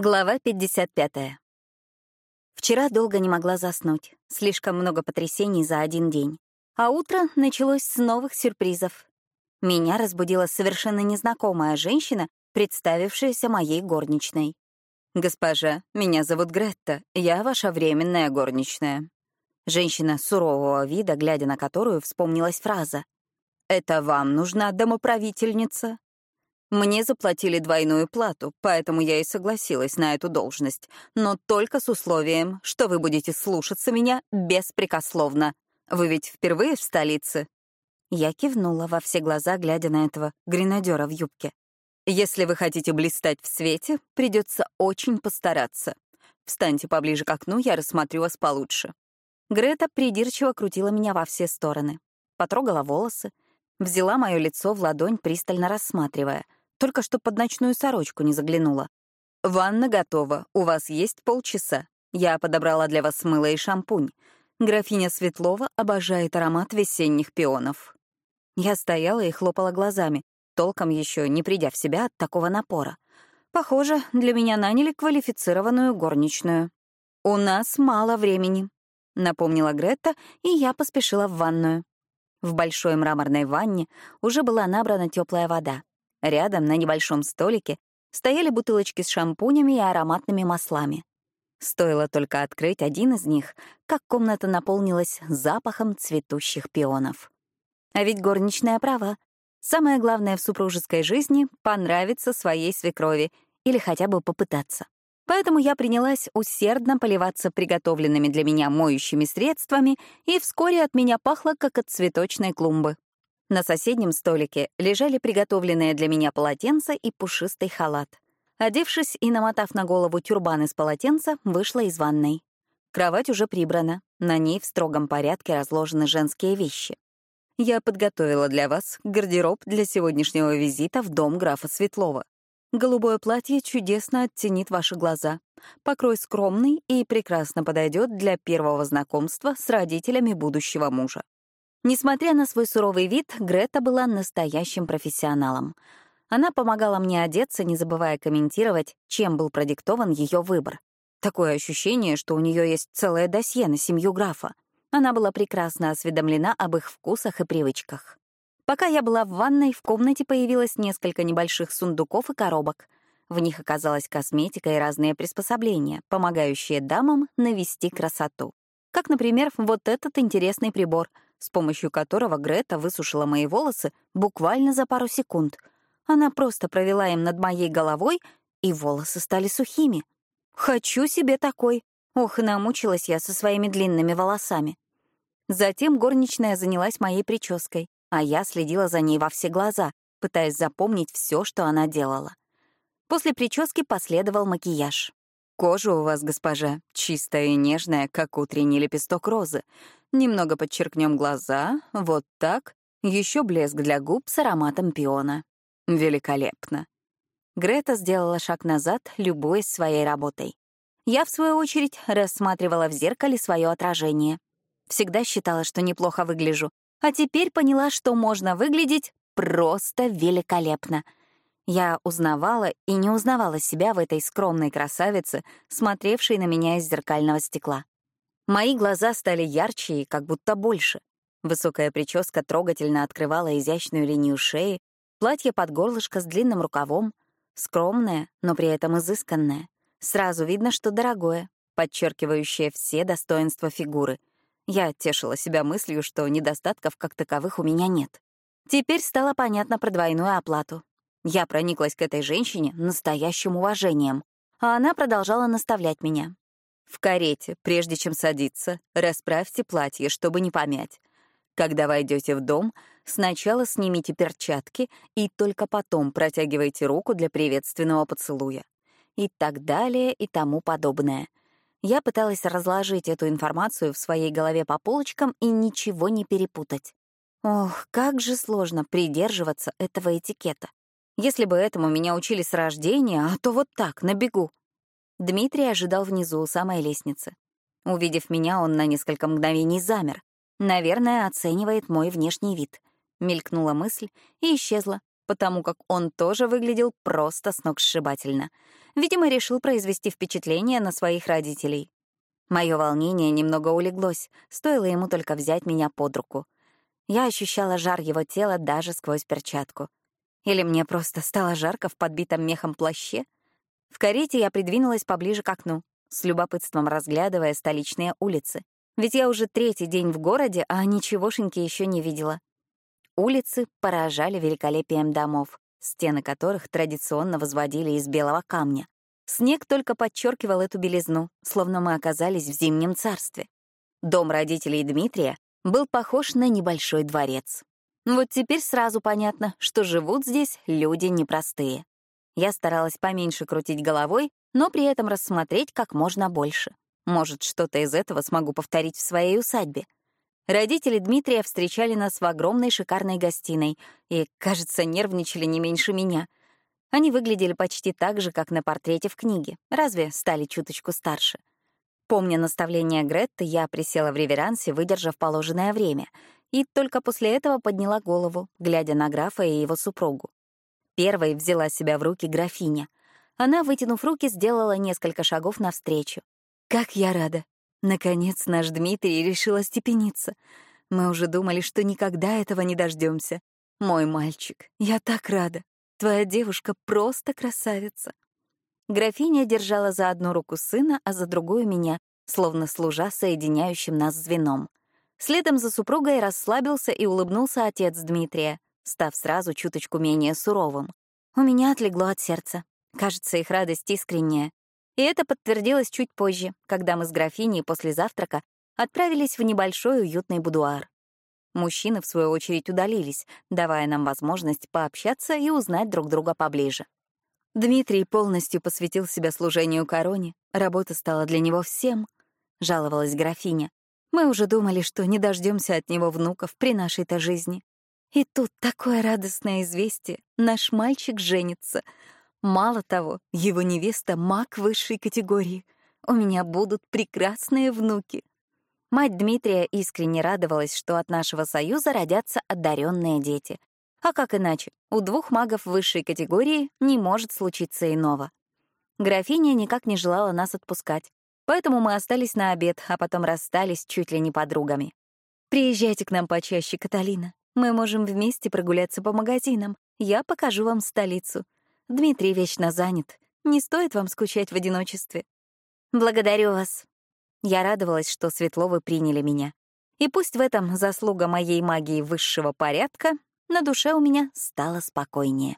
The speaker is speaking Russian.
Глава 55. Вчера долго не могла заснуть. Слишком много потрясений за один день. А утро началось с новых сюрпризов. Меня разбудила совершенно незнакомая женщина, представившаяся моей горничной. «Госпожа, меня зовут Гретта, я ваша временная горничная». Женщина сурового вида, глядя на которую, вспомнилась фраза. «Это вам нужна домоправительница?» Мне заплатили двойную плату, поэтому я и согласилась на эту должность, но только с условием, что вы будете слушаться меня беспрекословно. Вы ведь впервые в столице?» Я кивнула во все глаза, глядя на этого гренадера в юбке. «Если вы хотите блистать в свете, придется очень постараться. Встаньте поближе к окну, я рассмотрю вас получше». Грета придирчиво крутила меня во все стороны. Потрогала волосы, взяла мое лицо в ладонь, пристально рассматривая — только что под ночную сорочку не заглянула. «Ванна готова. У вас есть полчаса. Я подобрала для вас мыло и шампунь. Графиня Светлова обожает аромат весенних пионов». Я стояла и хлопала глазами, толком еще не придя в себя от такого напора. Похоже, для меня наняли квалифицированную горничную. «У нас мало времени», — напомнила Гретта, и я поспешила в ванную. В большой мраморной ванне уже была набрана теплая вода. Рядом, на небольшом столике, стояли бутылочки с шампунями и ароматными маслами. Стоило только открыть один из них, как комната наполнилась запахом цветущих пионов. А ведь горничная права. Самое главное в супружеской жизни — понравиться своей свекрови или хотя бы попытаться. Поэтому я принялась усердно поливаться приготовленными для меня моющими средствами, и вскоре от меня пахло, как от цветочной клумбы. На соседнем столике лежали приготовленные для меня полотенца и пушистый халат. Одевшись и намотав на голову тюрбан из полотенца, вышла из ванной. Кровать уже прибрана, на ней в строгом порядке разложены женские вещи. Я подготовила для вас гардероб для сегодняшнего визита в дом графа Светлова. Голубое платье чудесно оттенит ваши глаза. Покрой скромный и прекрасно подойдет для первого знакомства с родителями будущего мужа. Несмотря на свой суровый вид, Грета была настоящим профессионалом. Она помогала мне одеться, не забывая комментировать, чем был продиктован ее выбор. Такое ощущение, что у нее есть целое досье на семью графа. Она была прекрасно осведомлена об их вкусах и привычках. Пока я была в ванной, в комнате появилось несколько небольших сундуков и коробок. В них оказалась косметика и разные приспособления, помогающие дамам навести красоту. Как, например, вот этот интересный прибор — с помощью которого Грета высушила мои волосы буквально за пару секунд. Она просто провела им над моей головой, и волосы стали сухими. Хочу себе такой. Ох, и намучилась я со своими длинными волосами. Затем горничная занялась моей прической, а я следила за ней во все глаза, пытаясь запомнить все, что она делала. После прически последовал макияж. Кожа у вас, госпожа, чистая и нежная, как утренний лепесток розы. Немного подчеркнем глаза, вот так. Еще блеск для губ с ароматом пиона. Великолепно. Грета сделала шаг назад, любуясь своей работой. Я, в свою очередь, рассматривала в зеркале свое отражение. Всегда считала, что неплохо выгляжу, а теперь поняла, что можно выглядеть просто великолепно — я узнавала и не узнавала себя в этой скромной красавице, смотревшей на меня из зеркального стекла. Мои глаза стали ярче и как будто больше. Высокая прическа трогательно открывала изящную линию шеи, платье под горлышко с длинным рукавом, скромное, но при этом изысканное. Сразу видно, что дорогое, подчеркивающее все достоинства фигуры. Я тешила себя мыслью, что недостатков как таковых у меня нет. Теперь стало понятно про двойную оплату. Я прониклась к этой женщине настоящим уважением, а она продолжала наставлять меня. В карете, прежде чем садиться, расправьте платье, чтобы не помять. Когда войдете в дом, сначала снимите перчатки и только потом протягивайте руку для приветственного поцелуя. И так далее, и тому подобное. Я пыталась разложить эту информацию в своей голове по полочкам и ничего не перепутать. Ох, как же сложно придерживаться этого этикета. Если бы этому меня учили с рождения, а то вот так, на бегу. Дмитрий ожидал внизу у самой лестницы. Увидев меня, он на несколько мгновений замер. Наверное, оценивает мой внешний вид. Мелькнула мысль и исчезла. потому как он тоже выглядел просто сногсшибательно. Видимо, решил произвести впечатление на своих родителей. Мое волнение немного улеглось, стоило ему только взять меня под руку. Я ощущала жар его тела даже сквозь перчатку. Или мне просто стало жарко в подбитом мехом плаще? В карете я придвинулась поближе к окну, с любопытством разглядывая столичные улицы. Ведь я уже третий день в городе, а ничегошеньки еще не видела. Улицы поражали великолепием домов, стены которых традиционно возводили из белого камня. Снег только подчеркивал эту белизну, словно мы оказались в зимнем царстве. Дом родителей Дмитрия был похож на небольшой дворец. Вот теперь сразу понятно, что живут здесь люди непростые. Я старалась поменьше крутить головой, но при этом рассмотреть как можно больше. Может, что-то из этого смогу повторить в своей усадьбе. Родители Дмитрия встречали нас в огромной шикарной гостиной и, кажется, нервничали не меньше меня. Они выглядели почти так же, как на портрете в книге, разве стали чуточку старше. Помня наставление Гретты, я присела в реверансе, выдержав положенное время, и только после этого подняла голову, глядя на графа и его супругу. Первой взяла себя в руки графиня. Она, вытянув руки, сделала несколько шагов навстречу. «Как я рада! Наконец наш Дмитрий решил остепениться. Мы уже думали, что никогда этого не дождемся. Мой мальчик, я так рада. Твоя девушка просто красавица». Графиня держала за одну руку сына, а за другую — меня, словно служа соединяющим нас звеном. Следом за супругой расслабился и улыбнулся отец Дмитрия став сразу чуточку менее суровым. У меня отлегло от сердца. Кажется, их радость искренняя. И это подтвердилось чуть позже, когда мы с графиней после завтрака отправились в небольшой уютный будуар. Мужчины, в свою очередь, удалились, давая нам возможность пообщаться и узнать друг друга поближе. Дмитрий полностью посвятил себя служению короне, работа стала для него всем, — жаловалась графиня. Мы уже думали, что не дождемся от него внуков при нашей-то жизни. И тут такое радостное известие. Наш мальчик женится. Мало того, его невеста — маг высшей категории. У меня будут прекрасные внуки. Мать Дмитрия искренне радовалась, что от нашего союза родятся одаренные дети. А как иначе? У двух магов высшей категории не может случиться иного. Графиня никак не желала нас отпускать, поэтому мы остались на обед, а потом расстались чуть ли не подругами. «Приезжайте к нам почаще, Каталина. Мы можем вместе прогуляться по магазинам. Я покажу вам столицу. Дмитрий вечно занят. Не стоит вам скучать в одиночестве. Благодарю вас. Я радовалась, что Светловы приняли меня. И пусть в этом заслуга моей магии высшего порядка, на душе у меня стало спокойнее.